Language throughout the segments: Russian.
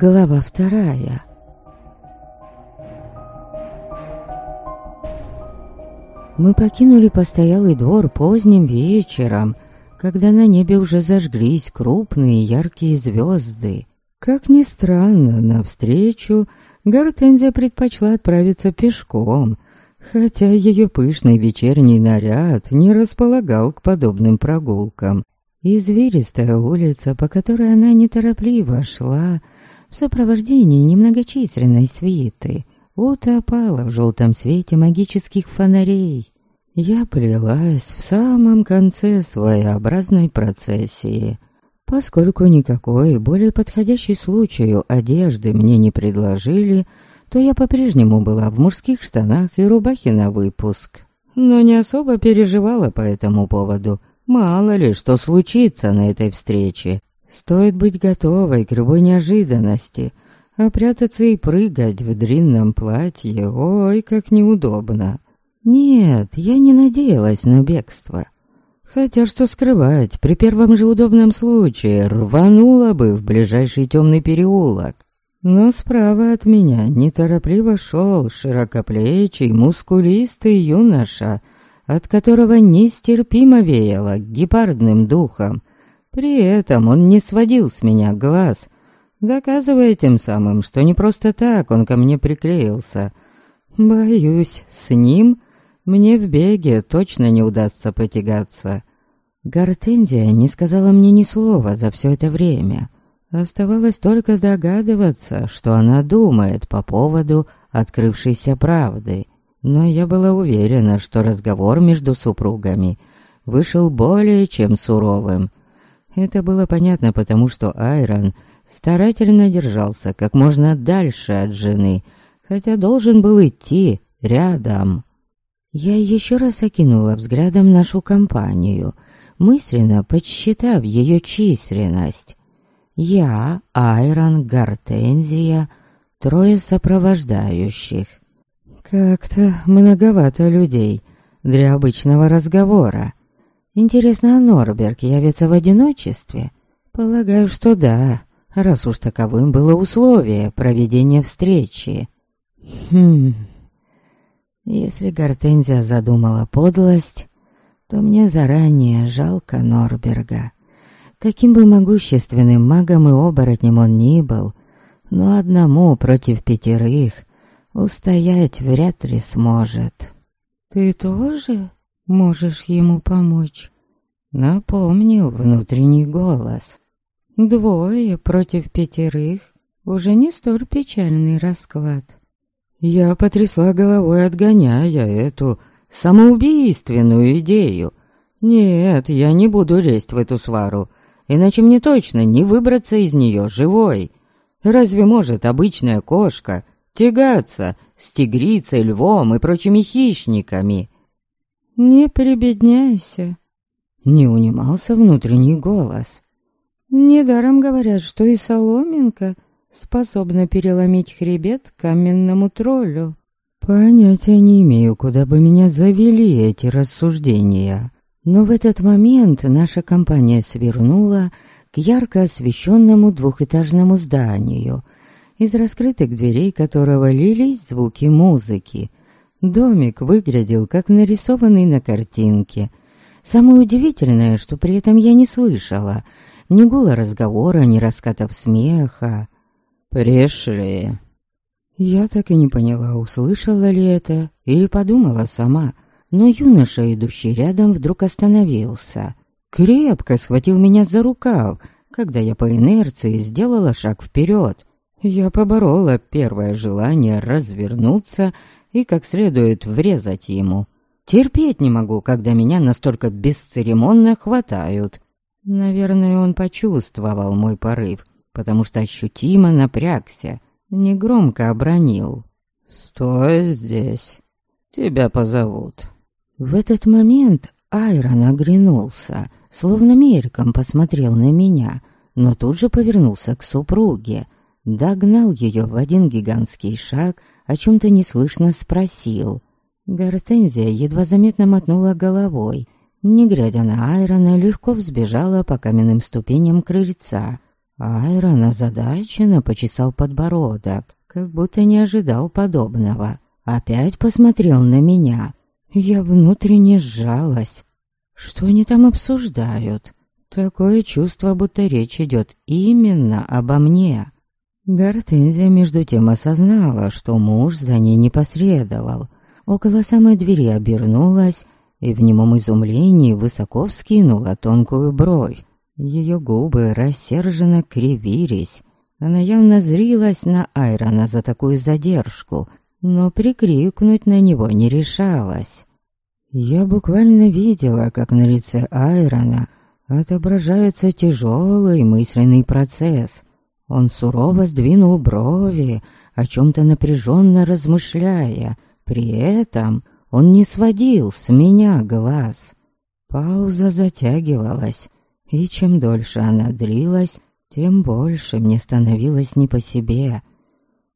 Глава вторая. Мы покинули постоялый двор поздним вечером, когда на небе уже зажглись крупные яркие звезды. Как ни странно, навстречу Гортензия предпочла отправиться пешком, хотя ее пышный вечерний наряд не располагал к подобным прогулкам. Извилистая улица, по которой она неторопливо шла, в сопровождении немногочисленной свиты, утопала в желтом свете магических фонарей. Я плелась в самом конце своеобразной процессии. Поскольку никакой более подходящей случаю одежды мне не предложили, то я по-прежнему была в мужских штанах и рубахе на выпуск. Но не особо переживала по этому поводу. Мало ли, что случится на этой встрече. Стоит быть готовой к любой неожиданности, а прятаться и прыгать в длинном платье, ой, как неудобно. Нет, я не надеялась на бегство. Хотя что скрывать, при первом же удобном случае рванула бы в ближайший темный переулок. Но справа от меня неторопливо шел широкоплечий, мускулистый юноша, от которого нестерпимо веяло гепардным духом, при этом он не сводил с меня глаз, доказывая тем самым, что не просто так он ко мне приклеился. Боюсь, с ним мне в беге точно не удастся потягаться. Гортензия не сказала мне ни слова за все это время. Оставалось только догадываться, что она думает по поводу открывшейся правды. Но я была уверена, что разговор между супругами вышел более чем суровым. Это было понятно, потому что Айрон старательно держался как можно дальше от жены, хотя должен был идти рядом. Я еще раз окинула взглядом нашу компанию, мысленно подсчитав ее численность. Я, Айрон, Гортензия, трое сопровождающих. Как-то многовато людей для обычного разговора. Интересно, а Норберг явится в одиночестве? Полагаю, что да, раз уж таковым было условие проведения встречи. Хм... Если Гортензия задумала подлость, то мне заранее жалко Норберга. Каким бы могущественным магом и оборотнем он ни был, но одному против пятерых устоять вряд ли сможет. «Ты тоже можешь ему помочь?» Напомнил внутренний голос. «Двое против пятерых уже не столь печальный расклад». Я потрясла головой, отгоняя эту самоубийственную идею. Нет, я не буду лезть в эту свару, иначе мне точно не выбраться из нее живой. Разве может обычная кошка тягаться с тигрицей, львом и прочими хищниками? «Не прибедняйся», — не унимался внутренний голос. «Недаром говорят, что и соломинка способна переломить хребет каменному троллю». Понятия не имею, куда бы меня завели эти рассуждения. Но в этот момент наша компания свернула к ярко освещенному двухэтажному зданию, из раскрытых дверей которого лились звуки музыки. Домик выглядел как нарисованный на картинке. Самое удивительное, что при этом я не слышала ни гула разговора, ни раскатов смеха. «Пришли». Я так и не поняла, услышала ли это или подумала сама, но юноша, идущий рядом, вдруг остановился. Крепко схватил меня за рукав, когда я по инерции сделала шаг вперед. Я поборола первое желание развернуться и как следует врезать ему. Терпеть не могу, когда меня настолько бесцеремонно хватают. Наверное, он почувствовал мой порыв, потому что ощутимо напрягся, негромко обронил. «Стой здесь, тебя позовут». В этот момент Айрон оглянулся, словно мельком посмотрел на меня, но тут же повернулся к супруге, догнал ее в один гигантский шаг о чем-то неслышно спросил. Гортензия едва заметно мотнула головой, не глядя на Айрона, легко взбежала по каменным ступеням крыльца. Айрон озадаченно почесал подбородок, как будто не ожидал подобного. Опять посмотрел на меня. Я внутренне сжалась. Что они там обсуждают? Такое чувство, будто речь идет именно обо мне. Гортензия между тем осознала, что муж за ней не последовал. Около самой двери обернулась и в немом изумлении высоко вскинула тонкую бровь. Ее губы рассерженно кривились. Она явно зрилась на Айрона за такую задержку, но прикрикнуть на него не решалась. Я буквально видела, как на лице Айрона отображается тяжелый мысленный процесс. Он сурово сдвинул брови, о чем-то напряженно размышляя. При этом он не сводил с меня глаз. Пауза затягивалась, и чем дольше она длилась, тем больше мне становилось не по себе.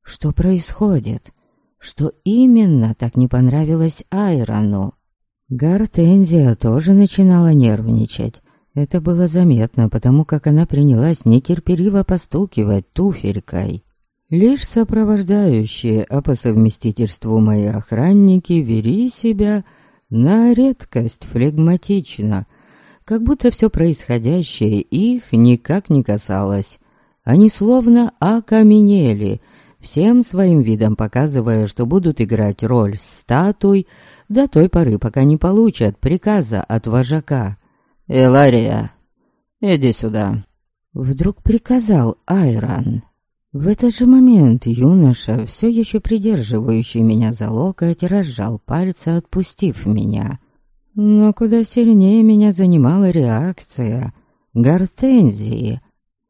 Что происходит? Что именно так не понравилось Айрону? Гортензия тоже начинала нервничать. Это было заметно, потому как она принялась нетерпеливо постукивать туфелькой. Лишь сопровождающие, а по совместительству мои охранники вели себя на редкость флегматично, как будто все происходящее их никак не касалось. Они словно окаменели, всем своим видом показывая, что будут играть роль статуй до той поры, пока не получат приказа от вожака. «Илария, иди сюда», — вдруг приказал Айран. В этот же момент юноша, все еще придерживающий меня за локоть, разжал пальцы, отпустив меня. Но куда сильнее меня занимала реакция Гортензии.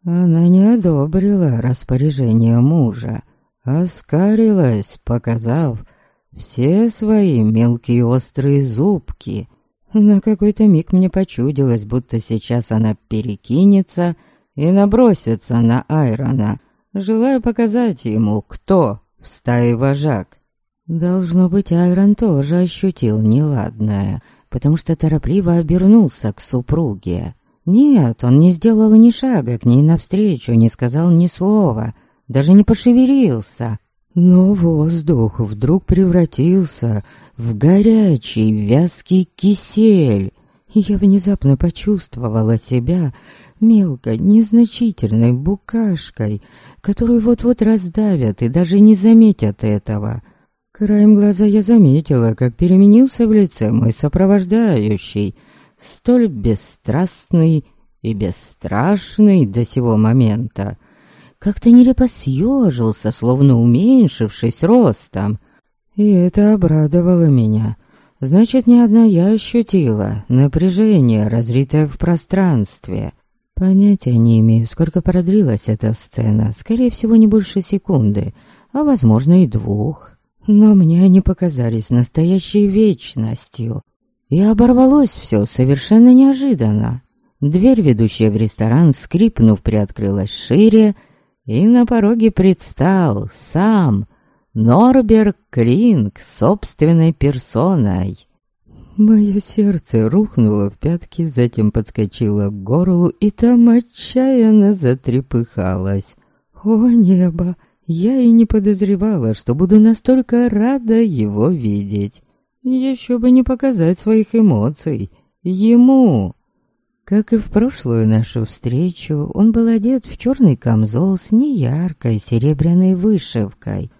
Она не одобрила распоряжение мужа, оскарилась, показав все свои мелкие острые зубки. На какой-то миг мне почудилось, будто сейчас она перекинется и набросится на Айрона, желая показать ему, кто в стае вожак. Должно быть, Айрон тоже ощутил неладное — потому что торопливо обернулся к супруге. Нет, он не сделал ни шага к ней навстречу, не сказал ни слова, даже не пошевелился. Но воздух вдруг превратился в горячий вязкий кисель. Я внезапно почувствовала себя мелкой, незначительной букашкой, которую вот-вот раздавят и даже не заметят этого. Краем глаза я заметила, как переменился в лице мой сопровождающий, столь бесстрастный и бесстрашный до сего момента. Как-то нелепо съежился, словно уменьшившись ростом. И это обрадовало меня. Значит, не одна я ощутила напряжение, разритое в пространстве. Понятия не имею, сколько продлилась эта сцена, скорее всего, не больше секунды, а, возможно, и двух но мне они показались настоящей вечностью. И оборвалось все совершенно неожиданно. Дверь, ведущая в ресторан, скрипнув, приоткрылась шире, и на пороге предстал сам Норберг Клинк собственной персоной. Мое сердце рухнуло в пятки, затем подскочило к горлу и там отчаянно затрепыхалось. «О небо! Я и не подозревала, что буду настолько рада его видеть. Еще бы не показать своих эмоций. Ему. Как и в прошлую нашу встречу, он был одет в черный камзол с неяркой серебряной вышивкой.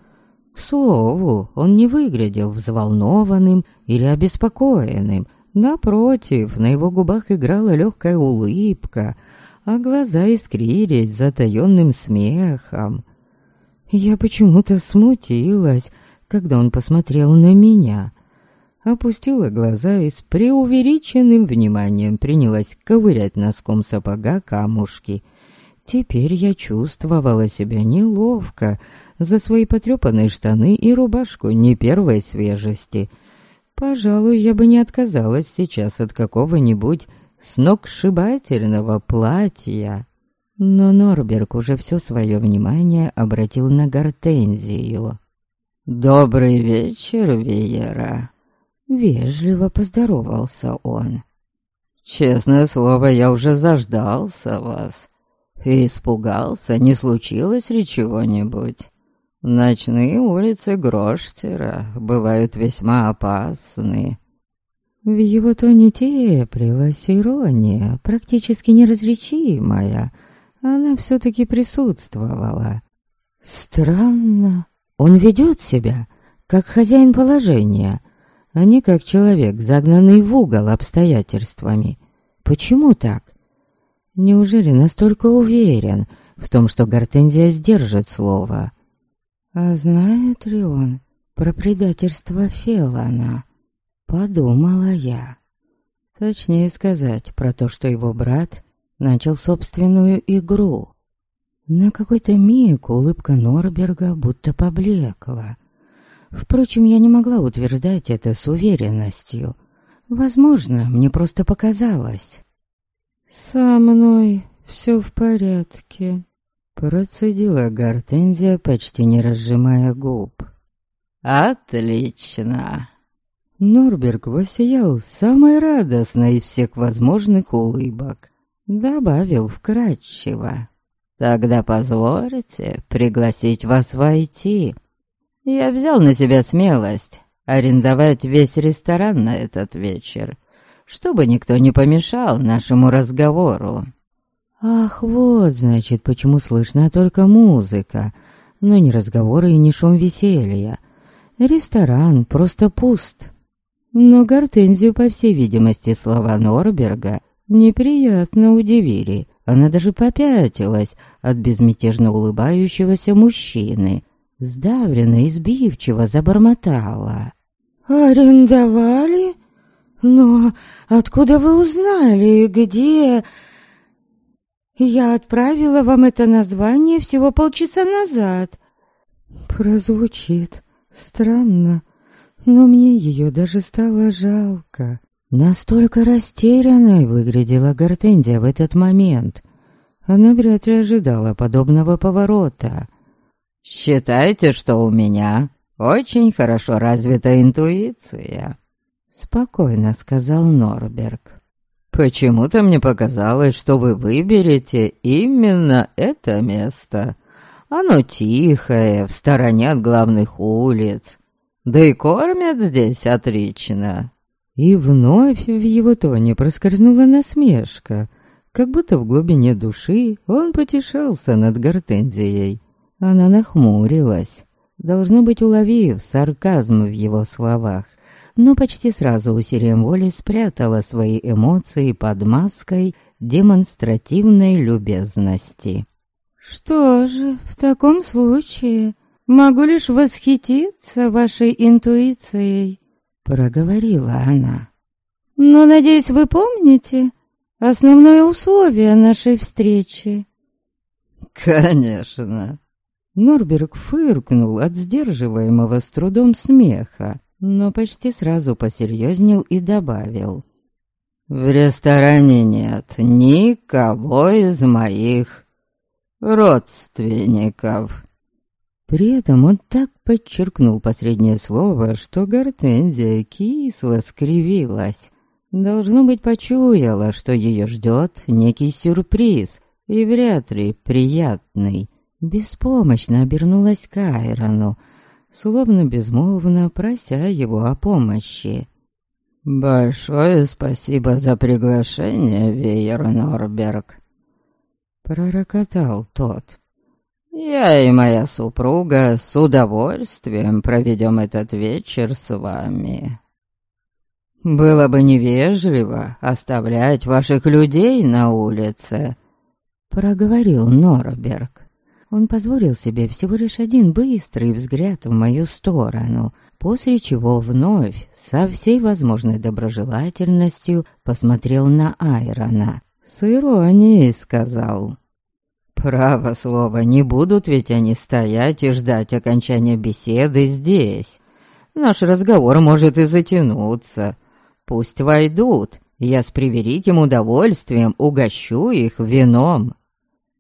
К слову, он не выглядел взволнованным или обеспокоенным. Напротив, на его губах играла легкая улыбка, а глаза искрились затаенным смехом. Я почему-то смутилась, когда он посмотрел на меня. Опустила глаза и с преувеличенным вниманием принялась ковырять носком сапога камушки. Теперь я чувствовала себя неловко за свои потрепанные штаны и рубашку не первой свежести. Пожалуй, я бы не отказалась сейчас от какого-нибудь сногсшибательного платья. Но Норберг уже все свое внимание обратил на Гортензию. «Добрый вечер, Виера!» Вежливо поздоровался он. «Честное слово, я уже заждался вас. Испугался, не случилось ли чего-нибудь? Ночные улицы Гроштера бывают весьма опасны. В его тоне теплилась ирония, практически неразличимая. Она все-таки присутствовала. Странно. Он ведет себя, как хозяин положения, а не как человек, загнанный в угол обстоятельствами. Почему так? Неужели настолько уверен в том, что Гортензия сдержит слово? А знает ли он про предательство Фелана? Подумала я. Точнее сказать, про то, что его брат начал собственную игру. На какой-то миг улыбка Норберга будто поблекла. Впрочем, я не могла утверждать это с уверенностью. Возможно, мне просто показалось. «Со мной все в порядке», — процедила Гортензия, почти не разжимая губ. «Отлично!» Норберг воссиял самой радостной из всех возможных улыбок. Добавил вкратчиво. «Тогда позвольте пригласить вас войти. Я взял на себя смелость арендовать весь ресторан на этот вечер, чтобы никто не помешал нашему разговору». Ах, вот, значит, почему слышна только музыка, но не разговоры и не шум веселья. Ресторан просто пуст. Но Гортензию, по всей видимости, слова Норберга неприятно удивили. Она даже попятилась от безмятежно улыбающегося мужчины. Сдавленно и сбивчиво забормотала. «Арендовали? Но откуда вы узнали, где...» «Я отправила вам это название всего полчаса назад». Прозвучит странно, но мне ее даже стало жалко. Настолько растерянной выглядела Гортензия в этот момент. Она вряд ли ожидала подобного поворота. «Считайте, что у меня очень хорошо развита интуиция», — спокойно сказал Норберг. «Почему-то мне показалось, что вы выберете именно это место. Оно тихое, в стороне от главных улиц, да и кормят здесь отлично». И вновь в его тоне проскользнула насмешка, как будто в глубине души он потешался над гортензией. Она нахмурилась, должно быть, уловив сарказм в его словах, но почти сразу усилием воли спрятала свои эмоции под маской демонстративной любезности. «Что же, в таком случае Могу лишь восхититься вашей интуицией», — проговорила она. «Но, надеюсь, вы помните основное условие нашей встречи?» «Конечно». Норберг фыркнул от сдерживаемого с трудом смеха, но почти сразу посерьезнел и добавил. «В ресторане нет никого из моих родственников». При этом он так подчеркнул последнее слово, что гортензия кисло скривилась. Должно быть, почуяла, что ее ждет некий сюрприз, и вряд ли приятный. Беспомощно обернулась к Айрону, словно безмолвно прося его о помощи. «Большое спасибо за приглашение, Вейер Норберг», — пророкотал тот. Я и моя супруга с удовольствием проведем этот вечер с вами. Было бы невежливо оставлять ваших людей на улице, проговорил Норберг. Он позволил себе всего лишь один быстрый взгляд в мою сторону, после чего вновь, со всей возможной доброжелательностью, посмотрел на Айрона. С иронией сказал Право слово, не будут ведь они стоять и ждать окончания беседы здесь. Наш разговор может и затянуться. Пусть войдут, я с превеликим удовольствием угощу их вином».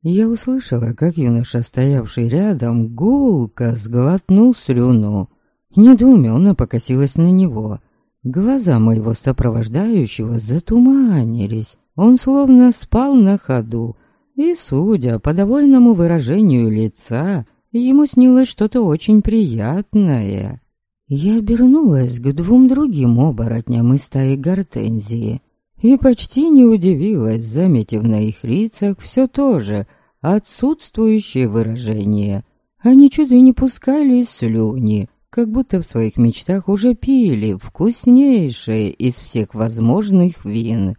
Я услышала, как юноша, стоявший рядом, гулко сглотнул слюну. Недоуменно покосилась на него. Глаза моего сопровождающего затуманились. Он словно спал на ходу, И, судя по довольному выражению лица, ему снилось что-то очень приятное. Я обернулась к двум другим оборотням из стаи гортензии и почти не удивилась, заметив на их лицах все то же отсутствующее выражение. Они чуть ли не пускали слюни, как будто в своих мечтах уже пили вкуснейшее из всех возможных вин.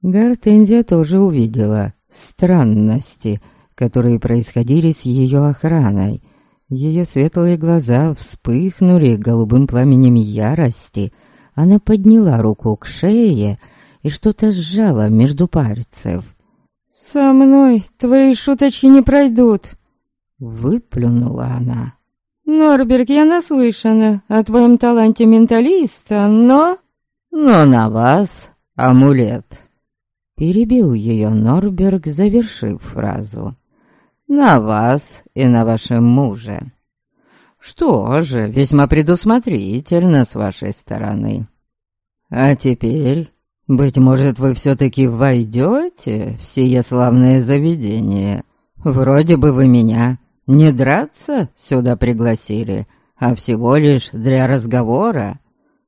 Гортензия тоже увидела странности, которые происходили с ее охраной, ее светлые глаза вспыхнули голубым пламенем ярости. Она подняла руку к шее и что-то сжала между пальцев. «Со мной твои шуточки не пройдут!» Выплюнула она. «Норберг, я наслышана о твоем таланте менталиста, но...» «Но на вас амулет!» Перебил ее Норберг, завершив фразу на вас и на вашем муже. Что же, весьма предусмотрительно с вашей стороны. А теперь, быть может, вы все-таки войдете в сие славное заведение. Вроде бы вы меня не драться сюда пригласили, а всего лишь для разговора.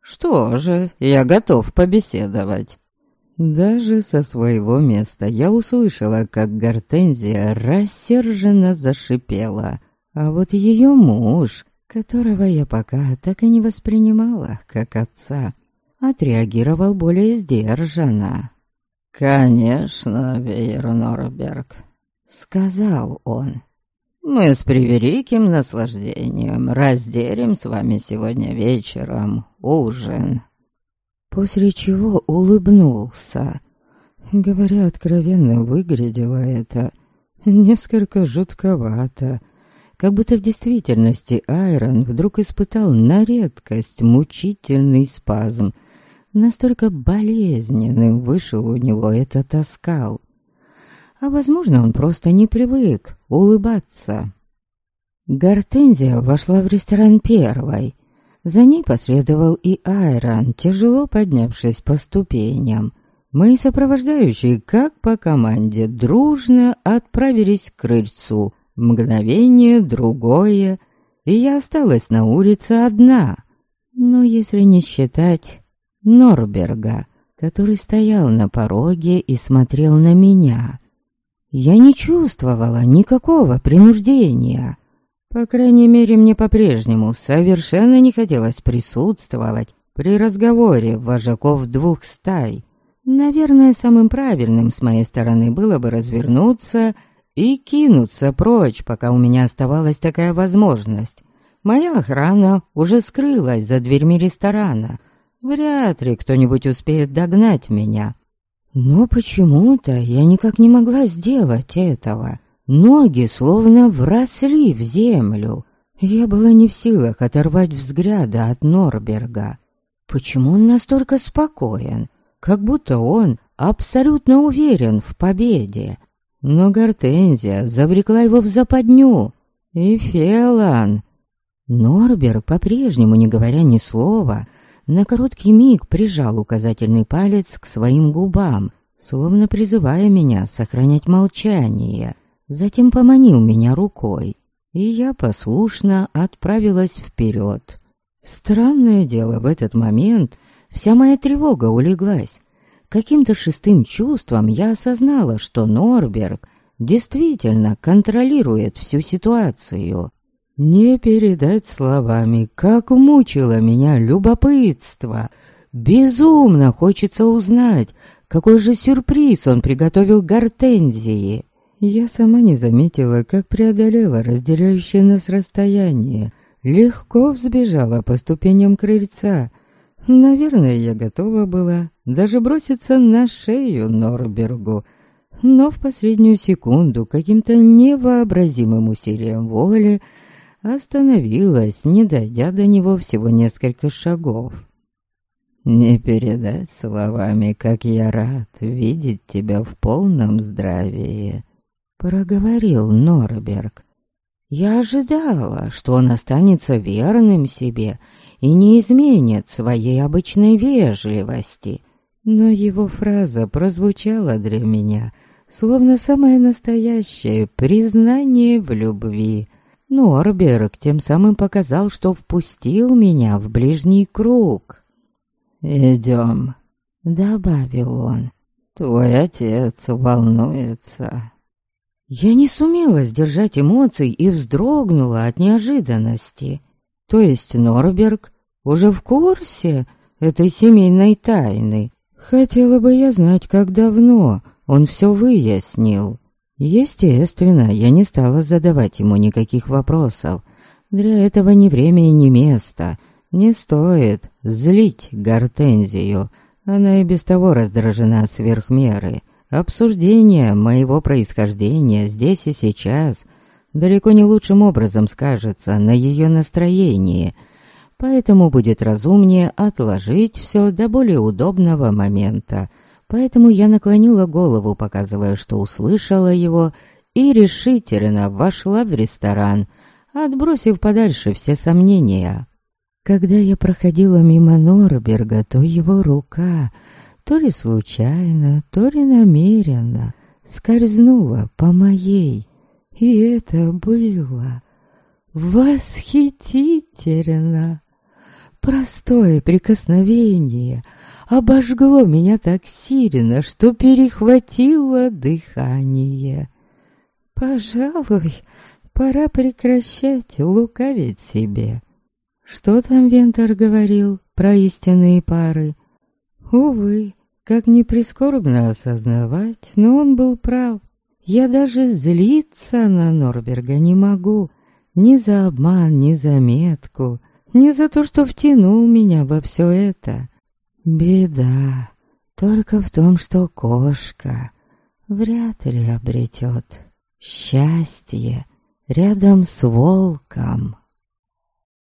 Что же, я готов побеседовать. Даже со своего места я услышала, как Гортензия рассерженно зашипела. А вот ее муж, которого я пока так и не воспринимала как отца, отреагировал более сдержанно. «Конечно, Вейер Норберг», — сказал он. «Мы с превеликим наслаждением разделим с вами сегодня вечером ужин» после чего улыбнулся. Говоря откровенно, выглядело это несколько жутковато, как будто в действительности Айрон вдруг испытал на редкость мучительный спазм. Настолько болезненным вышел у него этот оскал. А возможно, он просто не привык улыбаться. Гортензия вошла в ресторан первой — за ней последовал и Айрон, тяжело поднявшись по ступеням. Мои сопровождающие, как по команде, дружно отправились к крыльцу. Мгновение, другое, и я осталась на улице одна. Но если не считать Норберга, который стоял на пороге и смотрел на меня, я не чувствовала никакого принуждения. По крайней мере, мне по-прежнему совершенно не хотелось присутствовать при разговоре вожаков двух стай. Наверное, самым правильным с моей стороны было бы развернуться и кинуться прочь, пока у меня оставалась такая возможность. Моя охрана уже скрылась за дверьми ресторана. Вряд ли кто-нибудь успеет догнать меня. Но почему-то я никак не могла сделать этого. Ноги словно вросли в землю. Я была не в силах оторвать взгляда от Норберга. Почему он настолько спокоен? Как будто он абсолютно уверен в победе. Но Гортензия завлекла его в западню. И Фелан. Норберг, по-прежнему не говоря ни слова, на короткий миг прижал указательный палец к своим губам, словно призывая меня сохранять молчание затем поманил меня рукой, и я послушно отправилась вперед. Странное дело, в этот момент вся моя тревога улеглась. Каким-то шестым чувством я осознала, что Норберг действительно контролирует всю ситуацию. Не передать словами, как мучило меня любопытство. Безумно хочется узнать, какой же сюрприз он приготовил Гортензии. Я сама не заметила, как преодолела разделяющее нас расстояние. Легко взбежала по ступеням крыльца. Наверное, я готова была даже броситься на шею Норбергу. Но в последнюю секунду каким-то невообразимым усилием воли остановилась, не дойдя до него всего несколько шагов. «Не передать словами, как я рад видеть тебя в полном здравии», проговорил Норберг. Я ожидала, что он останется верным себе и не изменит своей обычной вежливости. Но его фраза прозвучала для меня словно самое настоящее признание в любви. Норберг тем самым показал, что впустил меня в ближний круг. «Идем», — добавил он. «Твой отец волнуется». Я не сумела сдержать эмоций и вздрогнула от неожиданности. То есть Норберг уже в курсе этой семейной тайны. Хотела бы я знать, как давно он все выяснил. Естественно, я не стала задавать ему никаких вопросов. Для этого ни время и ни место. Не стоит злить Гортензию. Она и без того раздражена сверх меры. Обсуждение моего происхождения здесь и сейчас далеко не лучшим образом скажется на ее настроении, поэтому будет разумнее отложить все до более удобного момента — Поэтому я наклонила голову, показывая, что услышала его, и решительно вошла в ресторан, отбросив подальше все сомнения. Когда я проходила мимо Норберга, то его рука, то ли случайно, то ли намеренно, скользнула по моей. И это было восхитительно. Простое прикосновение — обожгло меня так сильно, что перехватило дыхание. Пожалуй, пора прекращать лукавить себе. Что там Вентер говорил про истинные пары? Увы, как ни прискорбно осознавать, но он был прав. Я даже злиться на Норберга не могу. Ни за обман, ни за метку, ни за то, что втянул меня во все это. Беда только в том, что кошка вряд ли обретет счастье рядом с волком.